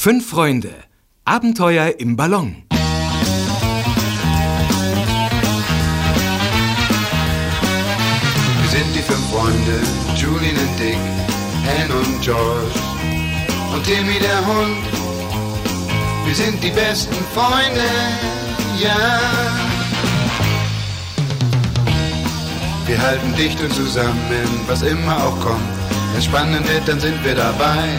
Fünf Freunde. Abenteuer im Ballon. Wir sind die fünf Freunde, Julian und Dick, Anne und George und Timmy der Hund. Wir sind die besten Freunde, ja. Wir halten dicht und zusammen, was immer auch kommt. Wenn spannend wird, dann sind wir dabei.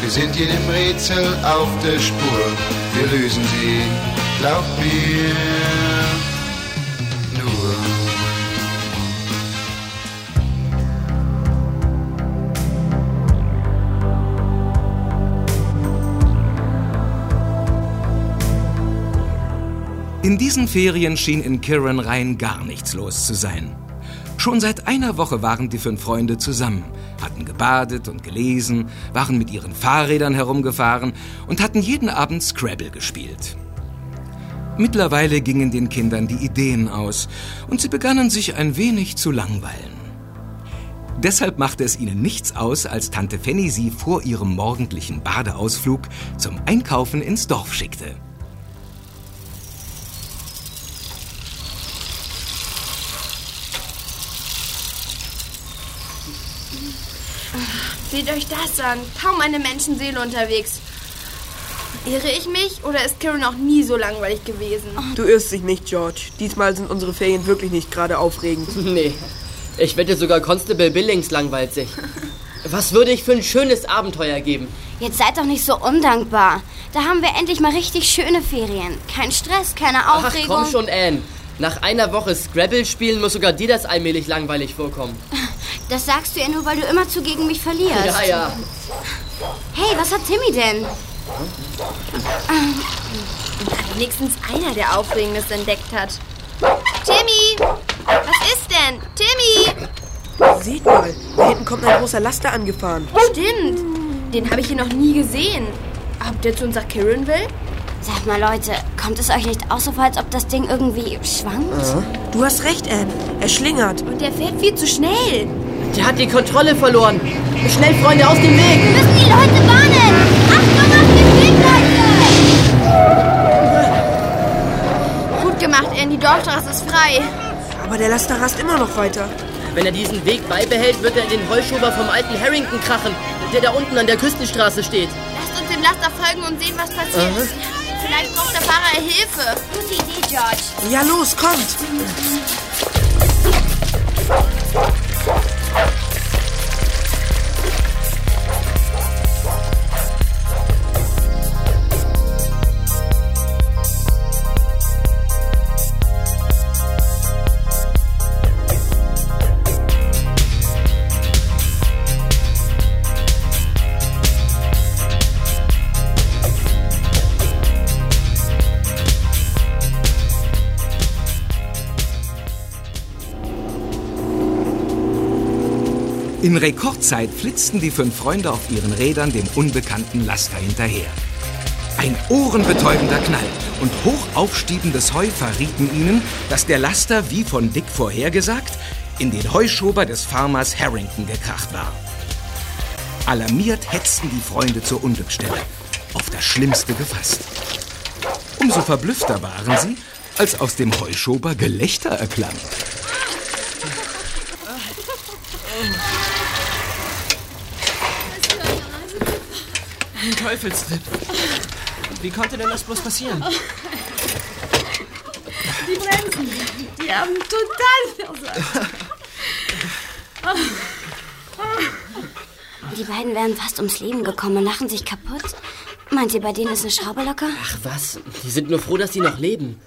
Wir sind jedem Rätsel auf der Spur, wir lösen sie, glaub mir, nur. In diesen Ferien schien in Kiran rein gar nichts los zu sein. Schon seit einer Woche waren die fünf Freunde zusammen, hatten gebadet und gelesen, waren mit ihren Fahrrädern herumgefahren und hatten jeden Abend Scrabble gespielt. Mittlerweile gingen den Kindern die Ideen aus und sie begannen sich ein wenig zu langweilen. Deshalb machte es ihnen nichts aus, als Tante Fanny sie vor ihrem morgendlichen Badeausflug zum Einkaufen ins Dorf schickte. Seht euch das an. Kaum eine Menschenseele unterwegs. Irre ich mich oder ist Karen noch nie so langweilig gewesen? Du irrst dich nicht, George. Diesmal sind unsere Ferien wirklich nicht gerade aufregend. Nee. Ich wette sogar Constable Billings langweilt sich. Was würde ich für ein schönes Abenteuer geben? Jetzt seid doch nicht so undankbar. Da haben wir endlich mal richtig schöne Ferien. Kein Stress, keine Ach Aufregung. komm schon, Anne. Nach einer Woche Scrabble spielen muss sogar dir das allmählich langweilig vorkommen. Das sagst du ja nur, weil du immer zu gegen mich verlierst. Ja, ja. Hey, was hat Timmy denn? Wenigstens einer, der Aufregendes entdeckt hat. Timmy! Was ist denn? Timmy! Seht mal, da hinten kommt ein großer Laster angefahren. Stimmt. Den habe ich hier noch nie gesehen. Ob der zu uns nach Kirin will? Sag mal, Leute, kommt es euch nicht auch so vor, als ob das Ding irgendwie schwankt? Du hast recht, Anne. Er schlingert. Und der fährt viel zu schnell. Der hat die Kontrolle verloren. Schnell, Freunde, aus dem Weg! Wir müssen die Leute warnen! Achtung auf den Weg, Leute! Gut gemacht, Anne. Die Dorfstraße ist frei. Aber der Laster rast immer noch weiter. Wenn er diesen Weg beibehält, wird er in den Heuschober vom alten Harrington krachen, der da unten an der Küstenstraße steht. Lasst uns dem Laster folgen und sehen, was passiert. Vielleicht braucht der Fahrer Hilfe. Gute Idee, George. Ja, los, kommt! In Rekordzeit flitzten die fünf Freunde auf ihren Rädern dem unbekannten Laster hinterher. Ein ohrenbetäubender Knall und hochaufstiebendes Heu verrieten ihnen, dass der Laster, wie von Dick vorhergesagt, in den Heuschober des Farmers Harrington gekracht war. Alarmiert hetzten die Freunde zur Unglücksstelle, auf das Schlimmste gefasst. Umso verblüffter waren sie, als aus dem Heuschober Gelächter erklang. Teufelstrip. Wie konnte denn das bloß passieren? Die Bremsen, die haben total versagt. Die beiden wären fast ums Leben gekommen und lachen sich kaputt. Meint ihr, bei denen ist eine Schraube locker? Ach was, die sind nur froh, dass sie noch leben.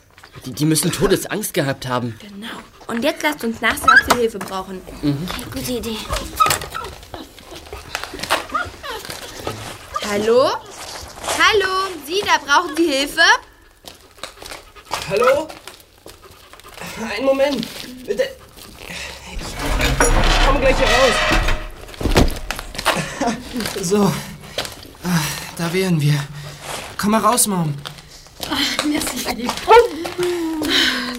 Die, die müssen Todesangst gehabt haben. Genau. Und jetzt lasst uns nachsehen, ob wir Hilfe brauchen. Okay, gute Idee. Hallo? Hallo? Sie, da brauchen Sie Hilfe? Hallo? Einen Moment. Bitte. Ich komme gleich hier raus. So. Da wären wir. Komm mal raus, Mom. Merci, Philipp.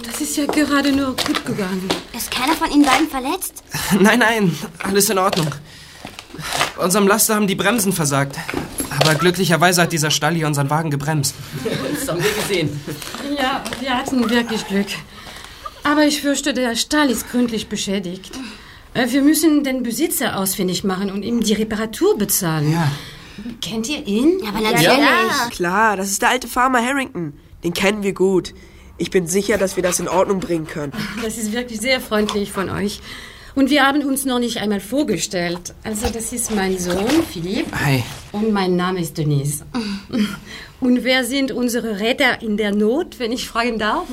Das ist ja gerade nur gut gegangen. Ist keiner von Ihnen beiden verletzt? Nein, nein, alles in Ordnung. Unserem Laster haben die Bremsen versagt. Aber glücklicherweise hat dieser Stall hier unseren Wagen gebremst. Das haben wir gesehen. Ja, wir hatten wirklich Glück. Aber ich fürchte, der Stall ist gründlich beschädigt. Äh, Wir müssen den Besitzer ausfindig machen und ihm die Reparatur bezahlen. Ja. Kennt ihr ihn? Aber natürlich. Klar, das ist der alte Farmer Harrington. Den kennen wir gut. Ich bin sicher, dass wir das in Ordnung bringen können. Das ist wirklich sehr freundlich von euch. Und wir haben uns noch nicht einmal vorgestellt. Also das ist mein Sohn, Philipp. Hi. Und mein Name ist Denise. Und wer sind unsere Retter in der Not, wenn ich fragen darf?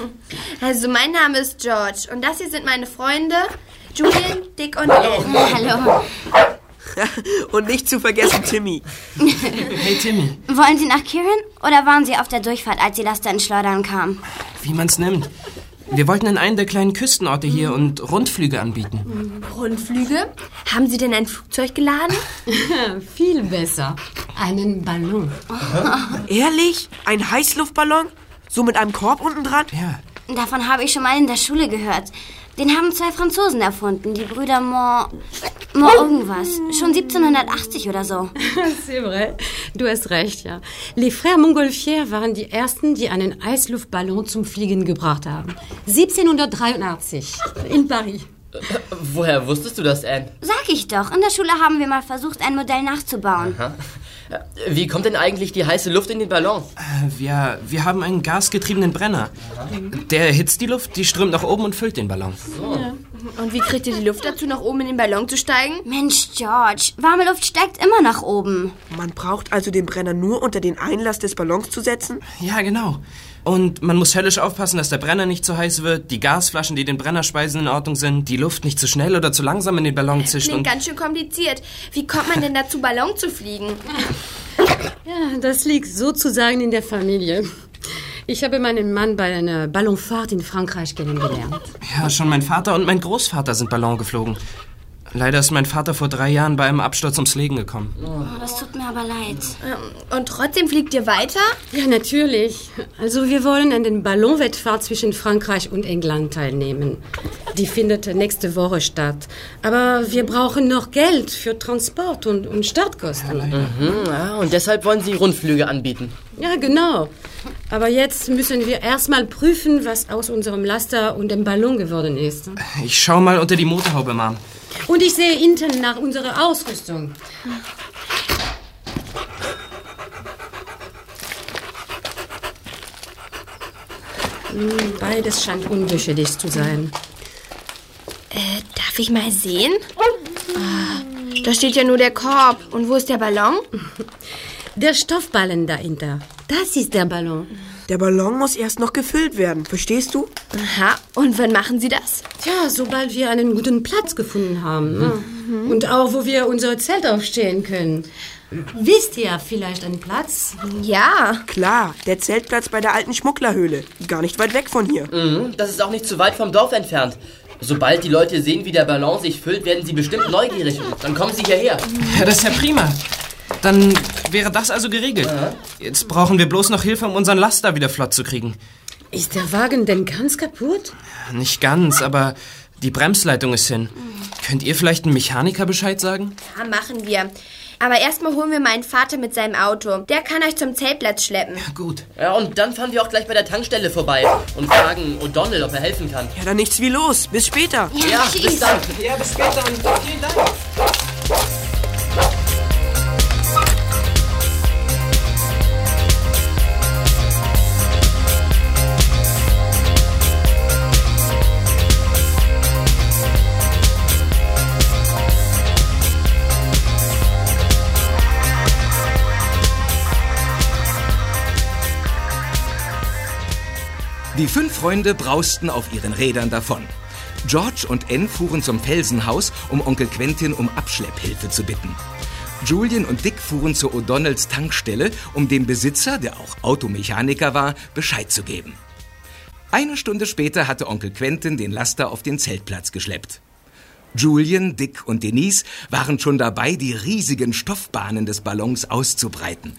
Also, mein Name ist George und das hier sind meine Freunde Julian, Dick und Ellen. Hallo. Und nicht zu vergessen Timmy. Hey, Timmy. Wollen Sie nach Kirin oder waren Sie auf der Durchfahrt, als die Laster in Schleudern kam? Wie man's nimmt. Wir wollten in einen der kleinen Küstenorte hier und Rundflüge anbieten. Rundflüge? Haben Sie denn ein Flugzeug geladen? Viel besser. Einen Ballon. Ehrlich? Ein Heißluftballon? So mit einem Korb unten dran? Ja. Davon habe ich schon mal in der Schule gehört. Den haben zwei Franzosen erfunden, die Brüder Mont... Mont irgendwas. Schon 1780 oder so. C'est vrai. Du hast recht, ja. Les Frères Montgolfier waren die ersten, die einen Eisluftballon zum Fliegen gebracht haben. 1783 in Paris. Woher wusstest du das, Anne? Sag ich doch. In der Schule haben wir mal versucht, ein Modell nachzubauen. Wie kommt denn eigentlich die heiße Luft in den Ballon? Äh, Wir, wir haben einen gasgetriebenen Brenner. Der erhitzt die Luft, die strömt nach oben und füllt den Ballon. Und wie kriegt ihr die Luft dazu, nach oben in den Ballon zu steigen? Mensch, George, warme Luft steigt immer nach oben. Man braucht also den Brenner nur unter den Einlass des Ballons zu setzen? Ja, genau. Und man muss höllisch aufpassen, dass der Brenner nicht zu heiß wird, die Gasflaschen, die den Brenner speisen, in Ordnung sind, die Luft nicht zu schnell oder zu langsam in den Ballon zischt Klingt und... ganz schön kompliziert. Wie kommt man denn dazu, Ballon zu fliegen? Ja, das liegt sozusagen in der Familie. Ich habe meinen Mann bei einer Ballonfahrt in Frankreich kennengelernt. Ja, schon mein Vater und mein Großvater sind Ballon geflogen. Leider ist mein Vater vor drei Jahren bei einem Absturz ums Leben gekommen. Oh, das tut mir aber leid. Ähm, Und trotzdem fliegt ihr weiter? Ja, natürlich. Also wir wollen an den Ballonwettfahrt zwischen Frankreich und England teilnehmen. Die findet nächste Woche statt. Aber wir brauchen noch Geld für Transport und, und Startkosten. Hm, ja, und deshalb wollen sie Rundflüge anbieten. Ja, genau. Aber jetzt müssen wir erstmal prüfen, was aus unserem Laster und dem Ballon geworden ist. Ich schau mal unter die Motorhaube, Mom. Und ich sehe hinten nach unserer Ausrüstung. Hm, Beides scheint unbeschädigt zu sein. Äh, darf ich mal sehen? Ah, da steht ja nur der Korb. Und wo ist der Ballon? Der Stoffballen dahinter. Das ist der Ballon. Der Ballon muss erst noch gefüllt werden, verstehst du? Aha. Und wann machen Sie das? Tja, sobald wir einen guten Platz gefunden haben. Ne? Und auch, wo wir unser Zelt aufstellen können. Wisst ihr vielleicht einen Platz? Ja. Klar, der Zeltplatz bei der alten Schmugglerhöhle. Gar nicht weit weg von hier. Mhm, das ist auch nicht zu weit vom Dorf entfernt. Sobald die Leute sehen, wie der Ballon sich füllt, werden sie bestimmt neugierig. Und dann kommen sie hierher. Ja, das ist ja prima. Dann wäre das also geregelt. Jetzt brauchen wir bloß noch Hilfe, um unseren Laster wieder flott zu kriegen. Ist der Wagen denn ganz kaputt? Nicht ganz, aber die Bremsleitung ist hin. Könnt ihr vielleicht einem Mechaniker Bescheid sagen? Ja, machen wir. Aber erstmal holen wir meinen Vater mit seinem Auto. Der kann euch zum Zeltplatz schleppen. Gut. Ja, und dann fahren wir auch gleich bei der Tankstelle vorbei und fragen O'Donnell, ob er helfen kann. Ja, dann nichts wie los. Bis später. Ja, bis dann. Ja, bis später und vielen Dank. Die fünf Freunde brausten auf ihren Rädern davon. George und Ann fuhren zum Felsenhaus, um Onkel Quentin um Abschlepphilfe zu bitten. Julian und Dick fuhren zu O'Donnells Tankstelle, um dem Besitzer, der auch Automechaniker war, Bescheid zu geben. Eine Stunde später hatte Onkel Quentin den Laster auf den Zeltplatz geschleppt. Julian, Dick und Denise waren schon dabei, die riesigen Stoffbahnen des Ballons auszubreiten,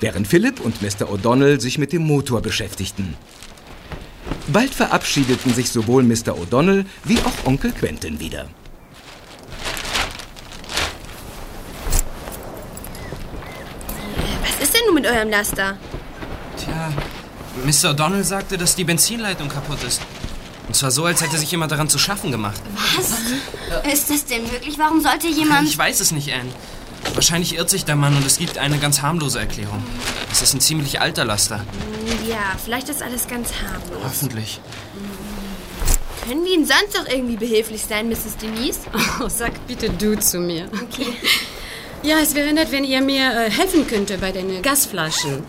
während Philip und Mr. O'Donnell sich mit dem Motor beschäftigten. Bald verabschiedeten sich sowohl Mr. O'Donnell wie auch Onkel Quentin wieder. Was ist denn nun mit eurem Laster? Tja, Mr. O'Donnell sagte, dass die Benzinleitung kaputt ist. Und zwar so, als hätte sich jemand daran zu schaffen gemacht. Was? Ist das denn wirklich? Warum sollte jemand... Ich weiß es nicht, Anne. Wahrscheinlich irrt sich der Mann und es gibt eine ganz harmlose Erklärung. Es ist ein ziemlich alter Laster. Ja, vielleicht ist alles ganz harmlos. Hoffentlich. Können wir Ihnen sonst noch irgendwie behilflich sein, Mrs. Denise? Oh, sag bitte du zu mir. Okay. Ja, es wäre nett, wenn ihr mir äh, helfen könnte bei den Gasflaschen.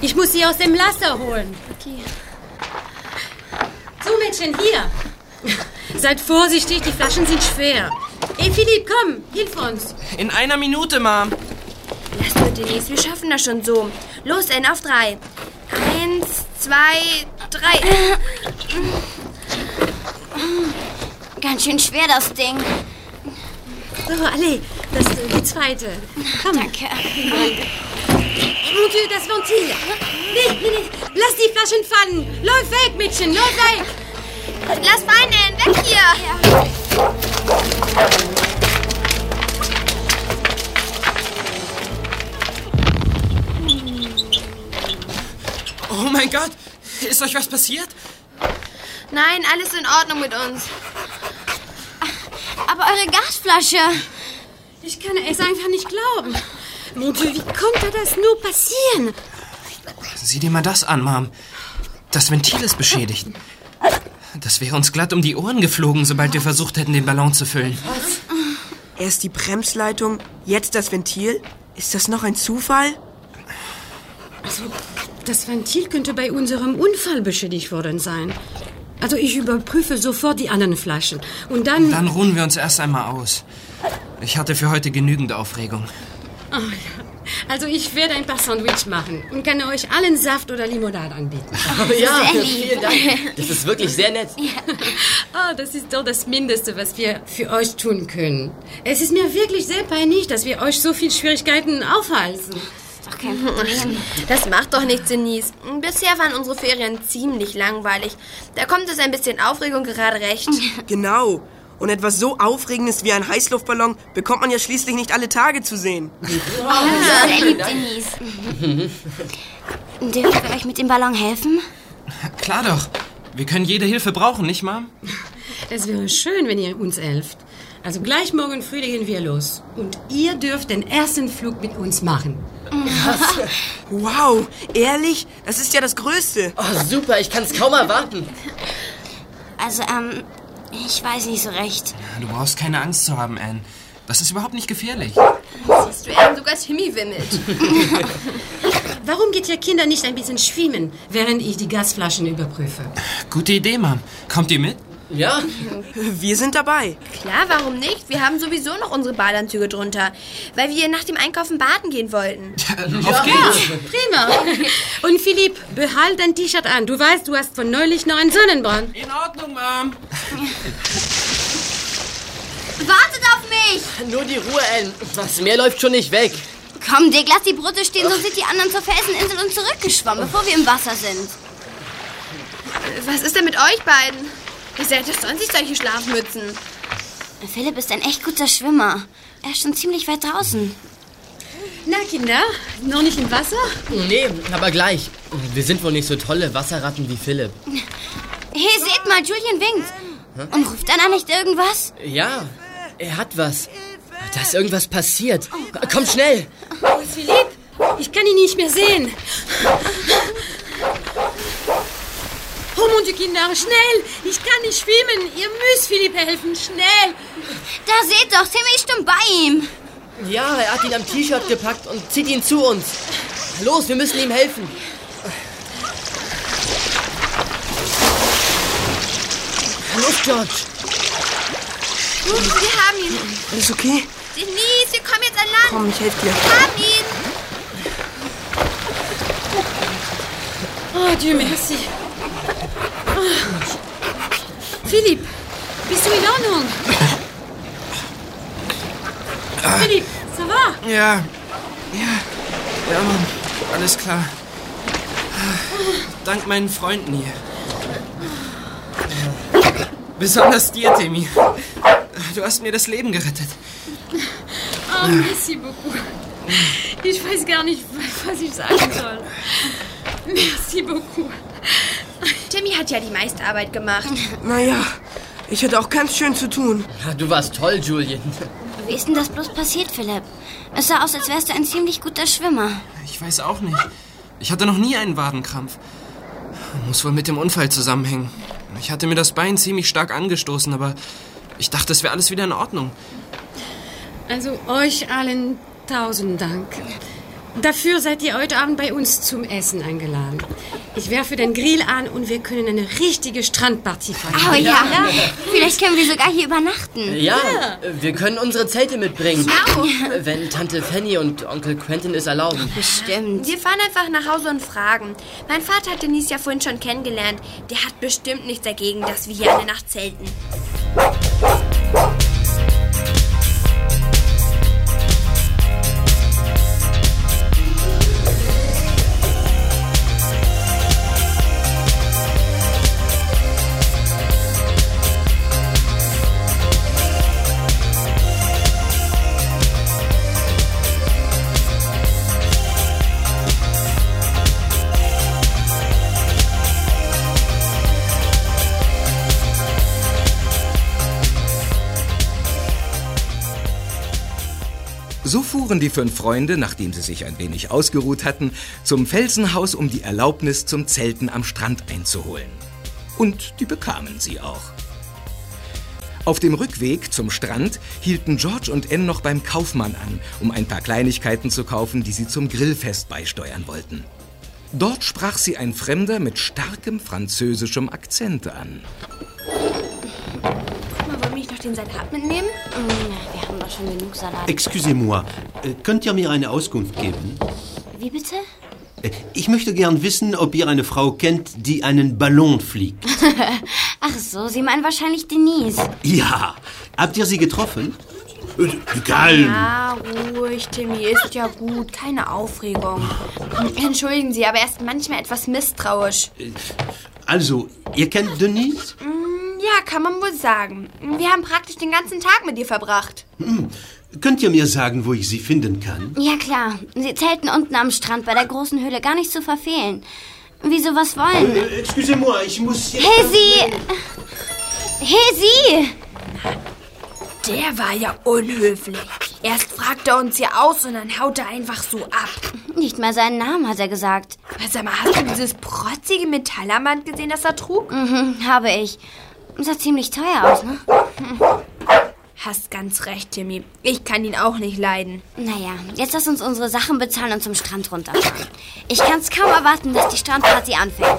Ich muss sie aus dem Laster holen. Okay. So, Mädchen, hier. Seid vorsichtig, die Flaschen sind schwer. Ey, Philipp, komm, hilf uns. In einer Minute, Mom. Lass nur, Denise, wir schaffen das schon so. Los, Anne, auf drei. Eins, zwei, drei. Ganz schön schwer, das Ding. So, alle, das ist die zweite. Komm. Danke. Mon Dieu, das Ventil. Nee, nee, nee. Lass die Flaschen fallen. Läuf weg, Mädchen, läuf weg. Lass rein, Anne, weg hier. Oh mein Gott! Ist euch was passiert? Nein, alles in Ordnung mit uns. Aber eure Gasflasche... Ich kann es einfach nicht glauben. Mon Dieu, wie konnte das nur passieren? Sieh dir mal das an, Mom. Das Ventil ist beschädigt. Das wäre uns glatt um die Ohren geflogen, sobald wir versucht hätten, den Ballon zu füllen. Erst die Bremsleitung, jetzt das Ventil. Ist das noch ein Zufall? Also, das Ventil könnte bei unserem Unfall beschädigt worden sein. Also, ich überprüfe sofort die anderen Flaschen. Und dann... Dann ruhen wir uns erst einmal aus. Ich hatte für heute genügend Aufregung. Oh, ja. Also, ich werde ein paar Sandwich machen und kann euch allen Saft oder Limonade anbieten. ja, Sehr lieb. vielen Dank. Das ist wirklich sehr nett. Oh, das ist doch das Mindeste, was wir für euch tun können. Es ist mir wirklich sehr peinlich, dass wir euch so viel Schwierigkeiten kein Problem. Das macht doch nichts, Denise. Bisher waren unsere Ferien ziemlich langweilig. Da kommt es ein bisschen Aufregung gerade recht. Genau. Und etwas so Aufregendes wie ein Heißluftballon bekommt man ja schließlich nicht alle Tage zu sehen. Sehr lieb, Denise. Dürfen wir euch mit dem Ballon helfen? Klar doch. Wir können jede Hilfe brauchen, nicht, Mom? Es wäre schön, wenn ihr uns helft. Also gleich morgen früh legen wir los. Und ihr dürft den ersten Flug mit uns machen. Wow, ehrlich? Das ist ja das Größte. Oh, super, ich kann es kaum erwarten. Also, ähm, ich weiß nicht so recht. Du brauchst keine Angst zu haben, Anne. Das ist überhaupt nicht gefährlich. Siehst du, er sogar Timmy wimmelt. Warum geht ihr Kinder nicht ein bisschen schwimmen, während ich die Gasflaschen überprüfe? Gute Idee, Mom. Kommt ihr mit? Ja, Wir sind dabei. Klar, warum nicht? Wir haben sowieso noch unsere Badeanzüge drunter, weil wir nach dem Einkaufen baden gehen wollten. Auf geht's! Prima. Und Philipp, behalt dein T-Shirt an. Du weißt, du hast von neulich noch einen Sonnenbrand. In Ordnung, Mom. Wartet auf mich! nur die Ruhe, Anne. Das Meer läuft schon nicht weg. Komm, Dick, lass die Brote stehen, sonst sind die anderen zur Felseninsel und zurückgeschwommen, bevor wir im Wasser sind. Was ist denn mit euch beiden? Ihr seid doch sonst nicht solche Schlafmützen. Philipp ist ein echt guter Schwimmer. Er ist schon ziemlich weit draußen. Na, Kinder, noch nicht im Wasser? Nee, aber gleich. Wir sind wohl nicht so tolle Wasserratten wie Philipp. Hey, seht mal, Julian winkt. Und ruft dann nicht irgendwas? Ja, er hat was. Da ist irgendwas passiert. Komm schnell. Wo ist Philipp? Ich kann ihn nicht mehr sehen. Dieu, Kinder, schnell! Ich kann nicht schwimmen. Ihr müsst Philipp helfen, schnell! Da seht doch, Timmy ist schon bei ihm. Ja, er hat ihn am T-Shirt gepackt und zieht ihn zu uns. Los, wir müssen ihm helfen. Los, George. Gut, wir haben ihn. Alles okay? Denise, wir kommen jetzt an Land. Komm, ich helfe dir. Wir haben ihn. Oh, Dieu merci. Philipp, bist du in Ordnung? Philipp, ça va? Ja, ja, ja, Mann, alles klar. Dank meinen Freunden hier. Besonders dir, Timmy. Du hast mir das Leben gerettet. Oh, merci beaucoup. Ich weiß gar nicht, was ich sagen soll. Merci beaucoup. Timmy hat ja die meiste Arbeit gemacht. Naja, ich hatte auch ganz schön zu tun. Du warst toll, Julian. Wie ist denn das bloß passiert, Philipp? Es sah aus, als wärst du ein ziemlich guter Schwimmer. Ich weiß auch nicht. Ich hatte noch nie einen Wadenkrampf. Muss wohl mit dem Unfall zusammenhängen. Ich hatte mir das Bein ziemlich stark angestoßen, aber ich dachte, es wäre alles wieder in Ordnung. Also euch allen tausend Dank. Dafür seid ihr heute Abend bei uns zum Essen eingeladen. Ich werfe den Grill an und wir können eine richtige Strandparty feiern. Oh ja, vielleicht können wir sogar hier übernachten. Ja, wir können unsere Zelte mitbringen. Wenn Tante Fanny und Onkel Quentin es erlauben. Bestimmt. Wir fahren einfach nach Hause und fragen. Mein Vater hat Denise ja vorhin schon kennengelernt. Der hat bestimmt nichts dagegen, dass wir hier eine Nacht zelten. So fuhren die fünf Freunde, nachdem sie sich ein wenig ausgeruht hatten, zum Felsenhaus, um die Erlaubnis zum Zelten am Strand einzuholen. Und die bekamen sie auch. Auf dem Rückweg zum Strand hielten George und Anne noch beim Kaufmann an, um ein paar Kleinigkeiten zu kaufen, die sie zum Grillfest beisteuern wollten. Dort sprach sie ein Fremder mit starkem französischem Akzent an. Guck mal, wollen wir nicht noch den Salat mitnehmen? Mm, Wir haben doch schon genug Salat. Excusez-moi, äh, könnt ihr mir eine Auskunft geben? Wie bitte? Äh, Ich möchte gern wissen, ob ihr eine Frau kennt, die einen Ballon fliegt. Ach so, Sie meinen wahrscheinlich Denise. Ja. Habt ihr sie getroffen? Äh, Egal. Ja, ruhig, Timmy. Ist ja gut. Keine Aufregung. Entschuldigen Sie, aber er ist manchmal etwas misstrauisch. Also, ihr kennt Denise? Ja, kann man wohl sagen. Wir haben praktisch den ganzen Tag mit ihr verbracht. Könnt ihr mir sagen, wo ich sie finden kann? Ja, klar. Sie zelten unten am Strand bei der großen Höhle gar nicht zu verfehlen. Wieso was wollen? Äh, Excusez-moi, ich muss jetzt... Hey, Sie! Hey, Sie! Der war ja unhöflich. Erst fragt er uns hier aus und dann haut er einfach so ab. Nicht mal seinen Namen hat er gesagt. Aber Sag mal, hast du dieses protzige Metallarmband gesehen, das er trug? Mhm, habe ich. Sah ziemlich teuer aus, ne? Hast ganz recht, Timmy. Ich kann ihn auch nicht leiden. Naja, jetzt lass uns unsere Sachen bezahlen und zum Strand runterfahren. Ich kann's kaum erwarten, dass die Strandparty anfängt.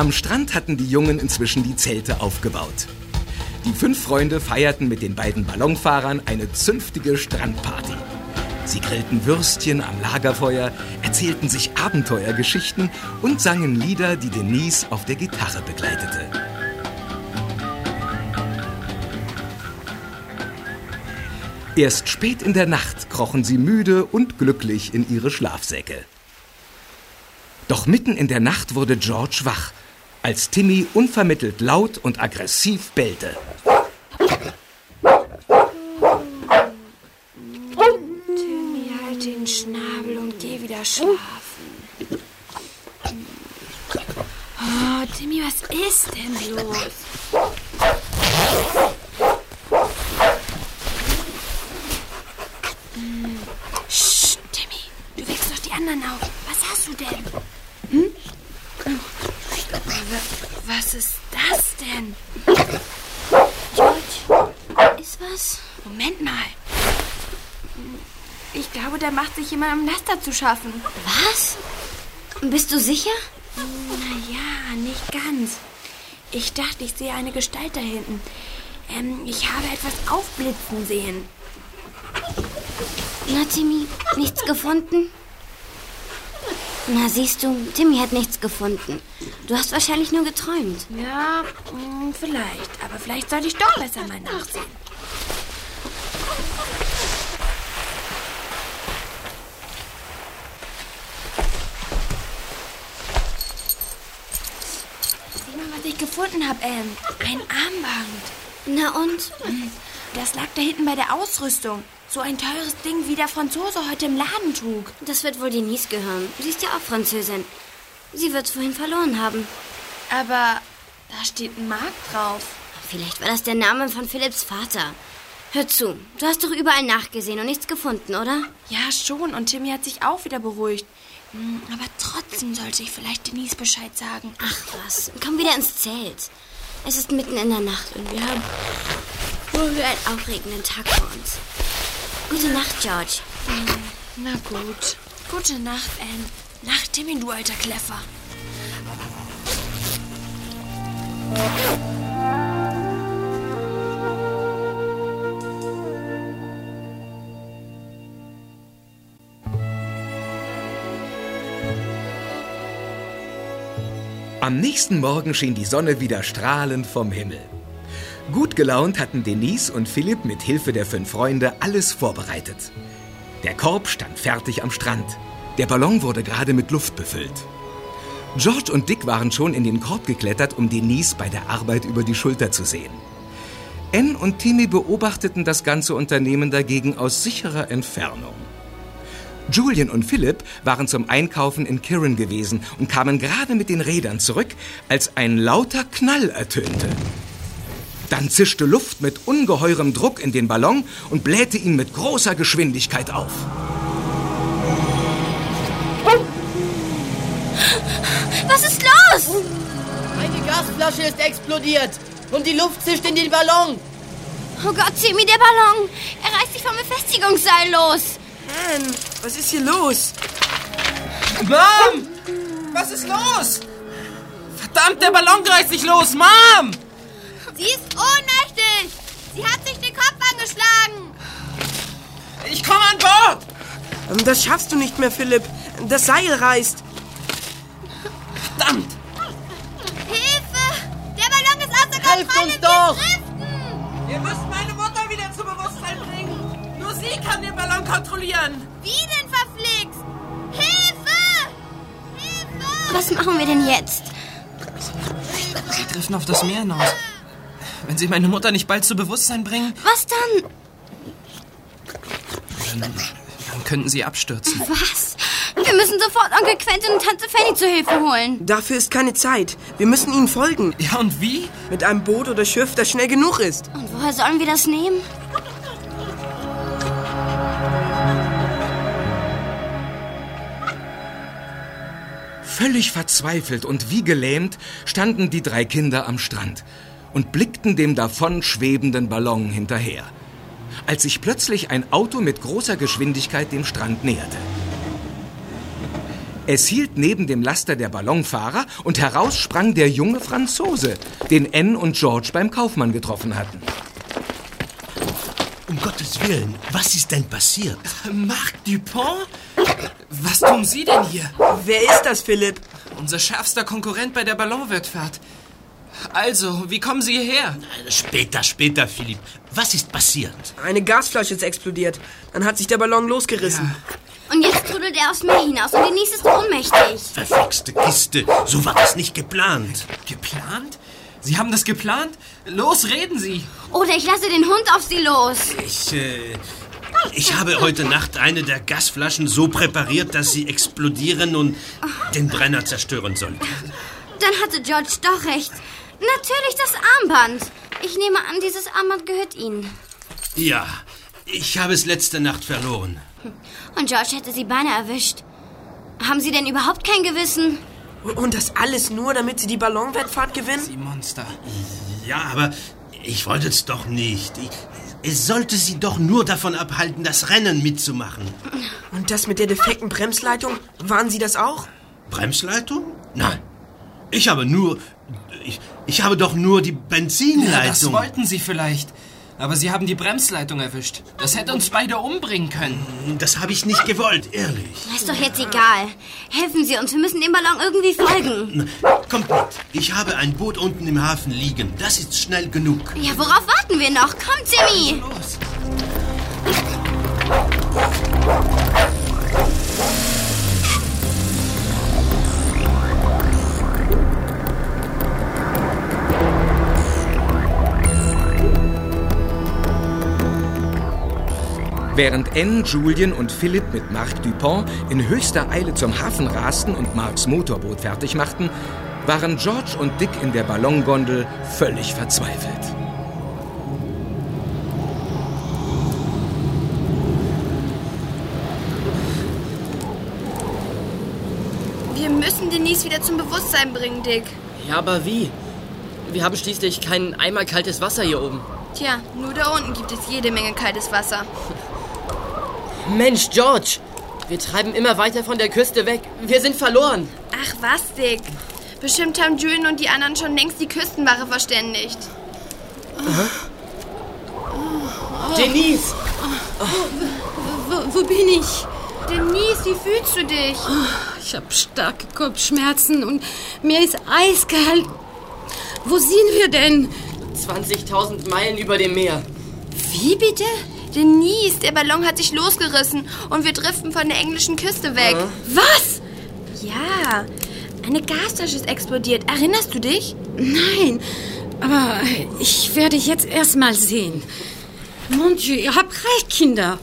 Am Strand hatten die Jungen inzwischen die Zelte aufgebaut. Die fünf Freunde feierten mit den beiden Ballonfahrern eine zünftige Strandparty. Sie grillten Würstchen am Lagerfeuer, erzählten sich Abenteuergeschichten und sangen Lieder, die Denise auf der Gitarre begleitete. Erst spät in der Nacht krochen sie müde und glücklich in ihre Schlafsäcke. Doch mitten in der Nacht wurde George wach, als Timmy unvermittelt laut und aggressiv bellte. Timmy, halt den Schnabel und geh wieder schlafen. Oh, Timmy, was ist denn los? Hm. Psst, Timmy, du wächst doch die anderen auf. Was Was hast du denn? Hm? Was ist das denn? George, ist was? Moment mal. Ich glaube, da macht sich jemand am Laster zu schaffen. Was? Bist du sicher? Naja, nicht ganz. Ich dachte, ich sehe eine Gestalt da hinten. Ähm, ich habe etwas aufblitzen sehen. Na, Timmy, nichts gefunden? Na, siehst du, Timmy hat nichts gefunden. Du hast wahrscheinlich nur geträumt. Ja, mh, vielleicht. Aber vielleicht sollte ich doch besser mal nachsehen. Sieh mal, was ich gefunden habe, Anne. Ein Armband. Na und? Das lag da hinten bei der Ausrüstung. So ein teures Ding, wie der Franzose heute im Laden trug. Das wird wohl Denise gehören. Sie ist ja auch Französin. Sie wird's vorhin verloren haben. Aber da steht ein Mark drauf. Vielleicht war das der Name von Philipps Vater. Hör zu, du hast doch überall nachgesehen und nichts gefunden, oder? Ja, schon. Und Timmy hat sich auch wieder beruhigt. Hm, Aber trotzdem sollte ich vielleicht Denise Bescheid sagen. Ach was, komm wieder ins Zelt. Es ist mitten in der Nacht und wir haben wohl einen aufregenden Tag vor uns. Gute Nacht, George. Na gut. Gute Nacht, Anne. Nacht, Timmy, du alter Kleffer. Am nächsten Morgen schien die Sonne wieder strahlend vom Himmel. Gut gelaunt hatten Denise und Philipp mit Hilfe der fünf Freunde alles vorbereitet. Der Korb stand fertig am Strand. Der Ballon wurde gerade mit Luft befüllt. George und Dick waren schon in den Korb geklettert, um Denise bei der Arbeit über die Schulter zu sehen. Anne und Timmy beobachteten das ganze Unternehmen dagegen aus sicherer Entfernung. Julian und Philipp waren zum Einkaufen in Kirin gewesen und kamen gerade mit den Rädern zurück, als ein lauter Knall ertönte. Dann zischte Luft mit ungeheurem Druck in den Ballon und blähte ihn mit großer Geschwindigkeit auf. Was ist los? Eine Gasflasche ist explodiert und die Luft zischt in den Ballon. Oh Gott, Timmy, der Ballon. Er reißt sich vom Befestigungsseil los. Anne, was ist hier los? Mom! Was ist los? Verdammt, der Ballon reißt sich los, Mom! Sie ist ohnmächtig. Sie hat sich den Kopf angeschlagen. Ich komme an Bord! Ähm, Das schaffst du nicht mehr, Philipp. Das Seil reißt. Verdammt! Hilfe! Der Ballon ist außer Helft Kontrolle. uns doch! Ihr müsst meine sie kann den Ballon kontrollieren. Wie denn verflixt? Hilfe! Hilfe! Was machen wir denn jetzt? Sie driften auf das Meer hinaus. Wenn sie meine Mutter nicht bald zu Bewusstsein bringen, Was dann? dann, dann könnten sie abstürzen. Was? Wir müssen sofort Onkel Quentin und Tante Fanny zur Hilfe holen. Dafür ist keine Zeit. Wir müssen ihnen folgen. Ja, und wie? Mit einem Boot oder Schiff, das schnell genug ist. Und woher sollen wir das nehmen? Völlig verzweifelt und wie gelähmt standen die drei Kinder am Strand und blickten dem davon schwebenden Ballon hinterher, als sich plötzlich ein Auto mit großer Geschwindigkeit dem Strand näherte. Es hielt neben dem Laster der Ballonfahrer und heraus sprang der junge Franzose, den Anne und George beim Kaufmann getroffen hatten. Um Gottes Willen, was ist denn passiert? Marc Dupont? Was tun Sie denn hier? Wer ist das, Philipp? Unser schärfster Konkurrent bei der Ballonwettfahrt. Also, wie kommen Sie hierher? Später, später, Philipp. Was ist passiert? Eine Gasflasche ist explodiert. Dann hat sich der Ballon losgerissen. Und jetzt trudelt er aufs Meer hinaus und Denise ist ohnmächtig. Verflixte Kiste. So war das nicht geplant. Geplant? Sie haben das geplant? Los, reden Sie! Oder ich lasse den Hund auf sie los. Ich, äh, ich habe heute Nacht eine der Gasflaschen so präpariert, dass sie explodieren und den Brenner zerstören soll. Dann hatte George doch recht. Natürlich das Armband. Ich nehme an, dieses Armband gehört Ihnen. Ja, ich habe es letzte Nacht verloren. Und George hätte sie beinahe erwischt. Haben Sie denn überhaupt kein Gewissen? Und das alles nur, damit Sie die Ballonwettfahrt gewinnen? Sie Monster. Ja, aber ich wollte es doch nicht. Ich, es sollte sie doch nur davon abhalten, das Rennen mitzumachen. Und das mit der defekten Bremsleitung, waren Sie das auch? Bremsleitung? Nein. Ich habe nur. Ich, ich habe doch nur die Ja, Benzinleitung. das wollten Sie vielleicht. Aber Sie haben die Bremsleitung erwischt. Das hätte uns beide umbringen können. Das habe ich nicht gewollt, ehrlich. Ist doch jetzt egal. Helfen Sie uns, wir müssen dem Ballon irgendwie folgen. Kommt mit. Ich habe ein Boot unten im Hafen liegen. Das ist schnell genug. Ja, worauf warten wir noch? Komm, Timmy! Los. Während Anne, Julian und Philipp mit Marc Dupont in höchster Eile zum Hafen rasten und Marks Motorboot fertig machten, waren George und Dick in der Ballongondel völlig verzweifelt. Wir müssen Denise wieder zum Bewusstsein bringen, Dick. Ja, aber wie? Wir haben schließlich kein Eimer kaltes Wasser hier oben. Tja, nur da unten gibt es jede Menge kaltes Wasser. Mensch, George! Wir treiben immer weiter von der Küste weg. Wir sind verloren. Ach was, Dick. Bestimmt haben Julian und die anderen schon längst die Küstenwache verständigt. Denise! Wo, wo bin ich? Denise, wie fühlst du dich? Ich habe starke Kopfschmerzen und mir ist eiskalt. Wo sind wir denn? 20.000 Meilen über dem Meer. Wie bitte? Denise, der Ballon hat sich losgerissen und wir driften von der englischen Küste weg. Was? Ja, eine Gastasche ist explodiert. Erinnerst du dich? Nein, aber ich werde jetzt erst mal sehen. Mon Dieu, ihr habt recht, Kinder.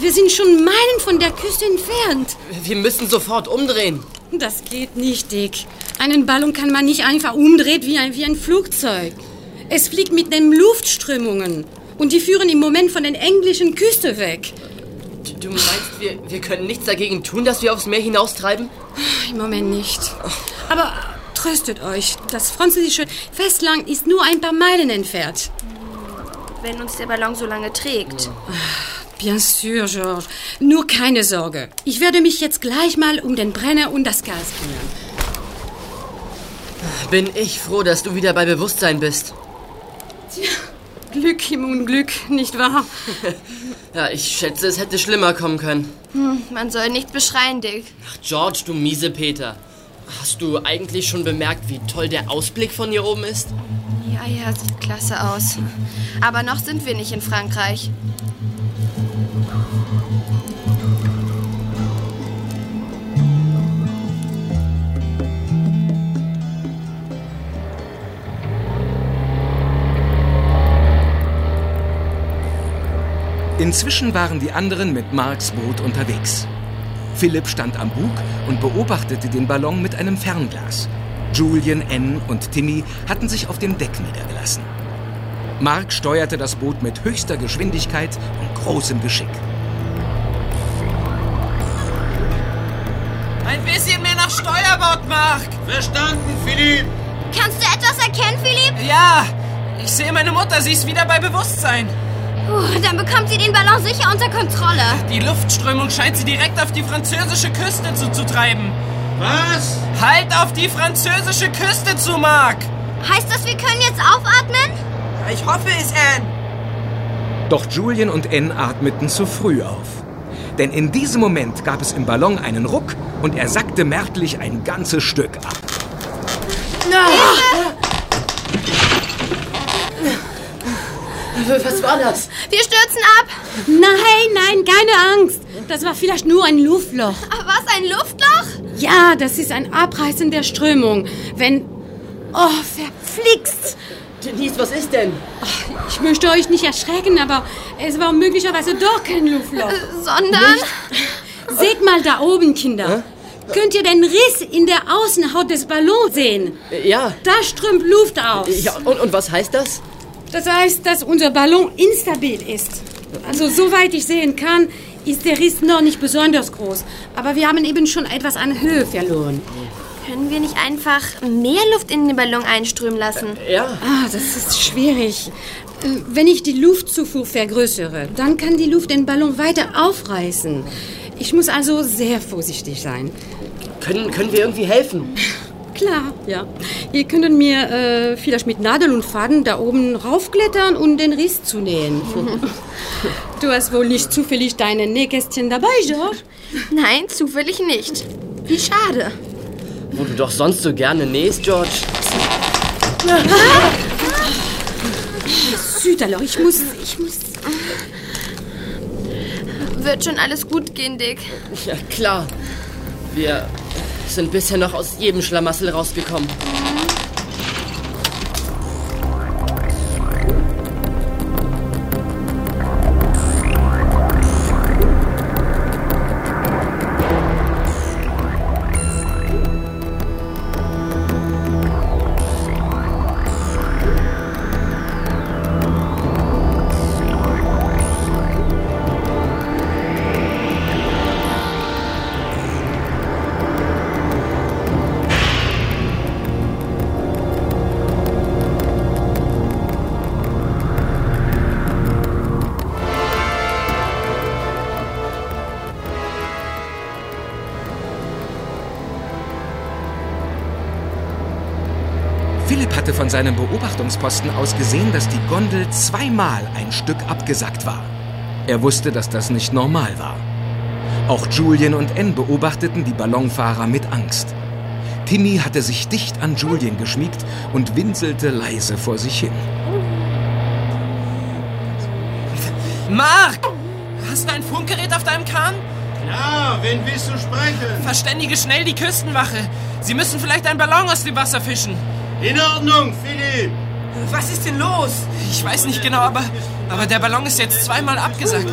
Wir sind schon Meilen von der Küste entfernt. Wir müssen sofort umdrehen. Das geht nicht, Dick. Einen Ballon kann man nicht einfach umdrehen wie ein, wie ein Flugzeug. Es fliegt mit den Luftströmungen. Und die führen im Moment von der englischen Küste weg. Du meinst, wir, wir können nichts dagegen tun, dass wir aufs Meer hinaustreiben? Im Moment nicht. Aber tröstet euch, das französische Festland ist nur ein paar Meilen entfernt. Wenn uns der Ballon so lange trägt. Bien sûr, George. Nur keine Sorge. Ich werde mich jetzt gleich mal um den Brenner und das Gas kümmern. Bin ich froh, dass du wieder bei Bewusstsein bist. Glück im Unglück, nicht wahr? Ja, ich schätze, es hätte schlimmer kommen können. Hm, man soll nicht beschreien, Dick. Ach, George, du miese Peter. Hast du eigentlich schon bemerkt, wie toll der Ausblick von hier oben ist? Ja, ja, sieht klasse aus. Aber noch sind wir nicht in Frankreich. Inzwischen waren die anderen mit Marks Boot unterwegs. Philipp stand am Bug und beobachtete den Ballon mit einem Fernglas. Julian, Anne und Timmy hatten sich auf dem Deck niedergelassen. Mark steuerte das Boot mit höchster Geschwindigkeit und großem Geschick. Ein bisschen mehr nach Steuerbord, Mark. Verstanden, Philipp? Kannst du etwas erkennen, Philipp? Ja, ich sehe meine Mutter. Sie ist wieder bei Bewusstsein. Puh, dann bekommt sie den Ballon sicher unter Kontrolle. Die Luftströmung scheint sie direkt auf die französische Küste zuzutreiben. Was? Halt auf die französische Küste zu, Mark. Heißt das, wir können jetzt aufatmen? Ich hoffe es, Anne. Doch Julian und Anne atmeten zu früh auf. Denn in diesem Moment gab es im Ballon einen Ruck und er sackte merklich ein ganzes Stück ab. Was war das? Wir stürzen ab. Nein, nein, keine Angst. Das war vielleicht nur ein Luftloch. Was, ein Luftloch? Ja, das ist ein Abreißen der Strömung. Wenn... Oh, verflixt. Denise, was ist denn? Ich möchte euch nicht erschrecken, aber es war möglicherweise doch kein Luftloch. Sondern? Seht mal da oben, Kinder. Könnt ihr den Riss in der Außenhaut des Ballons sehen? Äh, Ja. Da strömt Luft aus. Ja, und, und was heißt das? Das heißt, dass unser Ballon instabil ist. Also soweit ich sehen kann, ist der Riss noch nicht besonders groß. Aber wir haben eben schon etwas an Höhe verloren. Können wir nicht einfach mehr Luft in den Ballon einströmen lassen? Ja. Ah, das ist schwierig. Äh, Wenn ich die Luftzufuhr vergrößere, dann kann die Luft den Ballon weiter aufreißen. Ich muss also sehr vorsichtig sein. Können, können wir irgendwie helfen? Klar, ja. Ihr könnt mir äh, vielleicht mit Nadel und Faden da oben raufklettern und den Riss zunähen. du hast wohl nicht zufällig deine Nähkästchen dabei, George? Nein, zufällig nicht. Wie schade. Wo du doch sonst so gerne nähst, George. Süd, alors, ich muss, ich muss... Wird schon alles gut gehen, Dick. Ja, klar. Wir sind bisher noch aus jedem Schlamassel rausgekommen. Hatte von seinem Beobachtungsposten aus gesehen, dass die Gondel zweimal ein Stück abgesackt war. Er wusste, dass das nicht normal war. Auch Julian und Anne beobachteten die Ballonfahrer mit Angst. Timmy hatte sich dicht an Julian geschmiegt und winselte leise vor sich hin. Mark! Hast du ein Funkgerät auf deinem Kahn? Ja, wen willst du sprechen? Verständige schnell die Küstenwache. Sie müssen vielleicht einen Ballon aus dem Wasser fischen. In Ordnung, Philipp. Was ist denn los? Ich weiß nicht genau, aber, aber der Ballon ist jetzt zweimal abgesackt.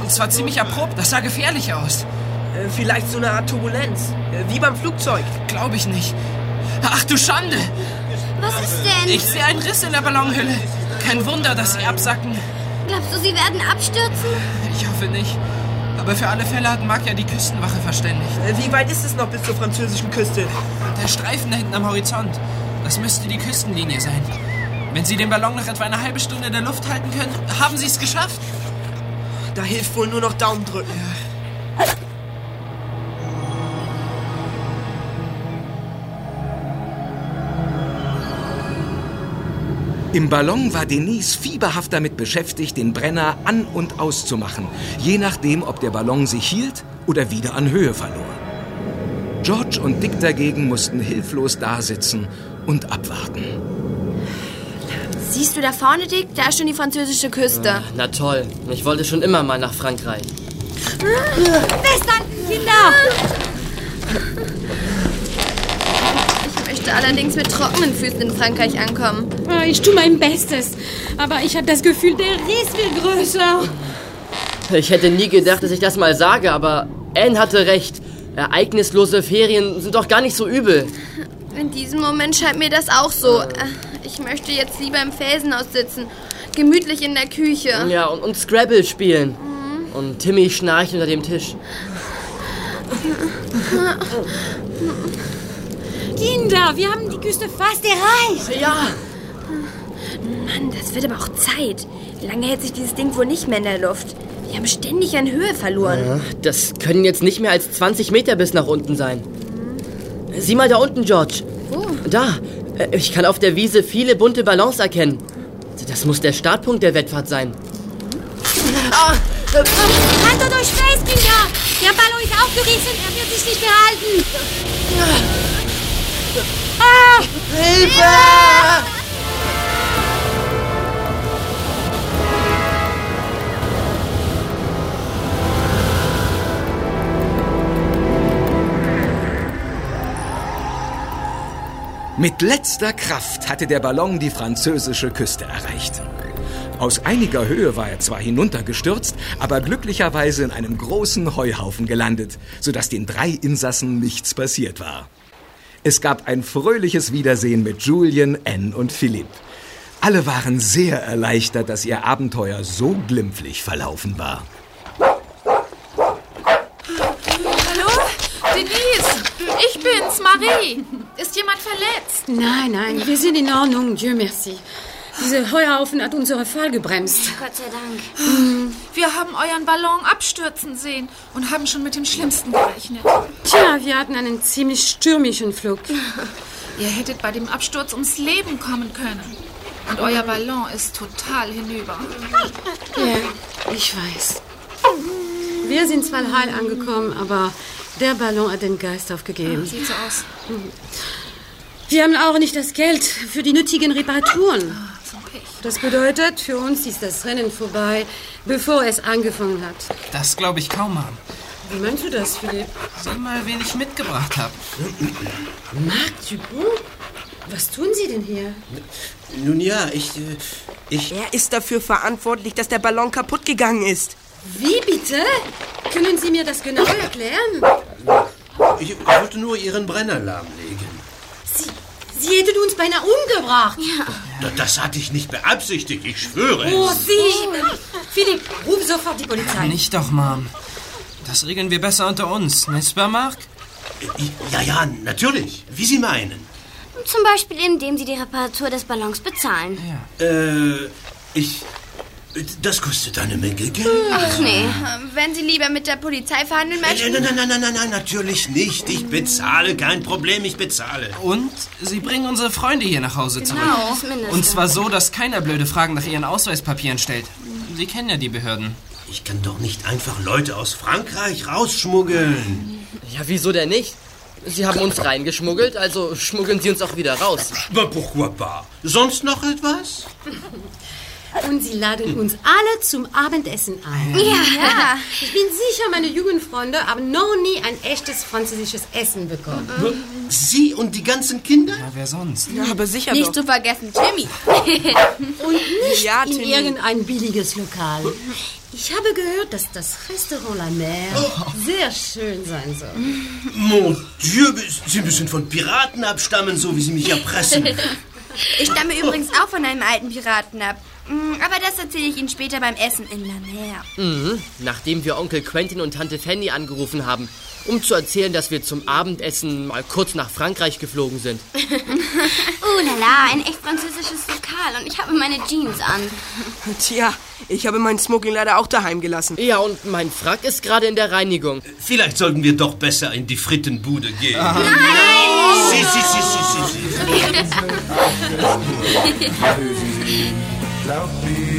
Und zwar ziemlich abrupt. Das sah gefährlich aus. Äh, vielleicht so eine Art Turbulenz. Äh, wie beim Flugzeug. Glaube ich nicht. Ach du Schande! Was ist denn? Ich sehe einen Riss in der Ballonhülle. Kein Wunder, dass sie absacken. Glaubst du, sie werden abstürzen? Ich hoffe nicht. Aber für alle Fälle hat Mark ja die Küstenwache verständigt. Äh, wie weit ist es noch bis zur französischen Küste? Der Streifen da hinten am Horizont. Das müsste die Küstenlinie sein. Wenn Sie den Ballon noch etwa eine halbe Stunde in der Luft halten können, haben Sie es geschafft. Da hilft wohl nur noch Daumen drücken. Im Ballon war Denise fieberhaft damit beschäftigt, den Brenner an- und auszumachen, je nachdem, ob der Ballon sich hielt oder wieder an Höhe verlor. George und Dick dagegen mussten hilflos dasitzen und abwarten. Siehst du da vorne, Dick? Da ist schon die französische Küste. Na toll. Ich wollte schon immer mal nach Frankreich. Festhalten, Kinder! Ich möchte allerdings mit trockenen Füßen in Frankreich ankommen. Ah, Ich tue mein Bestes. Aber ich habe das Gefühl, der Riss wird größer. Ich hätte nie gedacht, dass ich das mal sage, aber Anne hatte recht. Ereignislose Ferien sind doch gar nicht so übel. In diesem Moment scheint mir das auch so. Äh, Ich möchte jetzt lieber im Felsenhaus sitzen. Gemütlich in der Küche. Ja, und, und Scrabble spielen. Und Timmy schnarcht unter dem Tisch. Kinder, wir haben die Küste fast erreicht. Ja, Mann, das wird aber auch Zeit. Lange hält sich dieses Ding wohl nicht mehr in der Luft. Wir haben ständig an Höhe verloren. das können jetzt nicht mehr als 20 Meter bis nach unten sein. Sieh mal da unten, George. Wo? Da. Äh, Ich kann auf der Wiese viele bunte Ballons erkennen. Das muss der Startpunkt der Wettfahrt sein. Ah, äh, Haltet euch fest, Kinder! Der Ballon ist aufgerissen, er wird sich nicht behalten. Mit letzter Kraft hatte der Ballon die französische Küste erreicht. Aus einiger Höhe war er zwar hinuntergestürzt, aber glücklicherweise in einem großen Heuhaufen gelandet, sodass den drei Insassen nichts passiert war. Es gab ein fröhliches Wiedersehen mit Julian, Anne und Philipp. Alle waren sehr erleichtert, dass ihr Abenteuer so glimpflich verlaufen war. Ich bin's, Marie. Ist jemand verletzt? Nein, nein, wir sind in Ordnung, Dieu merci. Dieser Heuhaufen hat unsere Fall gebremst. Gott sei Dank. Wir haben euren Ballon abstürzen sehen und haben schon mit dem Schlimmsten gerechnet. Tja, wir hatten einen ziemlich stürmischen Flug. Ihr hättet bei dem Absturz ums Leben kommen können. Und euer Ballon ist total hinüber. Ja, ich weiß. Wir sind zwar heil angekommen, aber der Ballon hat den Geist aufgegeben. Sieht so aus. Wir haben auch nicht das Geld für die nötigen Reparaturen. Zum Pech. Das bedeutet, für uns ist das Rennen vorbei, bevor es angefangen hat. Das glaube ich kaum, Mom. Wie meinst du das, Philipp? Sieh mal, wen ich mitgebracht habe. Marc Dubon? Was tun Sie denn hier? Nun ja, ich. äh, Ich. Er ist dafür verantwortlich, dass der Ballon kaputt gegangen ist. Wie bitte? Können Sie mir das genau erklären? Ich wollte nur Ihren Brenner lahmlegen. Sie, Sie hätten uns beinahe umgebracht. Da- Das hatte ich nicht beabsichtigt, ich schwöre Oh, es. Sie! Philipp, ruf sofort die Polizei. Nicht doch, Mom. Das regeln wir besser unter uns, pas, Marc? Ja, ja, natürlich. Wie Sie meinen. Zum Beispiel, indem Sie die Reparatur des Ballons bezahlen. Äh, ich. Das kostet eine Menge Geld. Ach nee. Wenn Sie lieber mit der Polizei verhandeln Nein, möchten. nein, nein, nein, nein, nein, nein, natürlich nicht. Ich bezahle, kein Problem, ich bezahle. Und sie bringen unsere Freunde hier nach Hause zurück. Das Mindeste. Und zwar so, dass keiner blöde Fragen nach ihren Ausweispapieren stellt. Sie kennen ja die Behörden. Ich kann doch nicht einfach Leute aus Frankreich rausschmuggeln. Ja, wieso denn nicht? Sie haben uns reingeschmuggelt, also schmuggeln Sie uns auch wieder raus. Pourquoi pas? Sonst noch etwas? Und Sie laden uns alle zum Abendessen ein. Ja. Ich bin sicher, meine Jugendfreunde haben noch nie ein echtes französisches Essen bekommen. Sie und die ganzen Kinder? Ja, wer sonst? Ja, aber sicher Nicht doch. zu vergessen, Timmy. Und nicht Ja, in irgendein billiges Lokal. Ich habe gehört, dass das Restaurant La Mer sehr schön sein soll. Mon Dieu, Sie müssen von Piraten abstammen, so wie Sie mich erpressen. Ich stamme übrigens auch von einem alten Piraten ab. Mm, Aber das erzähle ich Ihnen später beim Essen in La Mer. Mhm. Nachdem wir Onkel Quentin und Tante Fanny angerufen haben, um zu erzählen, dass wir zum Abendessen mal kurz nach Frankreich geflogen sind. Oh la la, ein echt französisches Lokal und ich habe meine Jeans an. Tja, ich habe mein Smoking leider auch daheim gelassen. Ja, und mein Frack ist gerade in der Reinigung. Vielleicht sollten wir doch besser in die Frittenbude gehen. Nein! Si, si, si, si, si, si. Cloud be